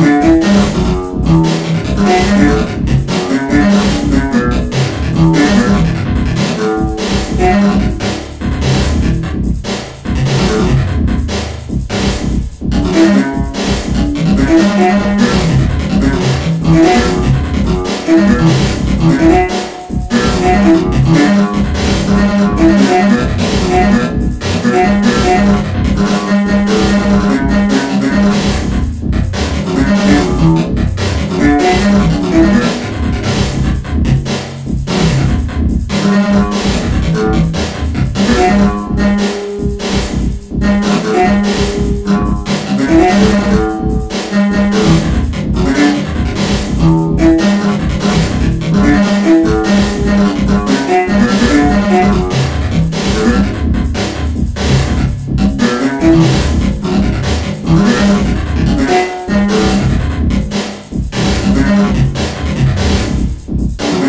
Yeah.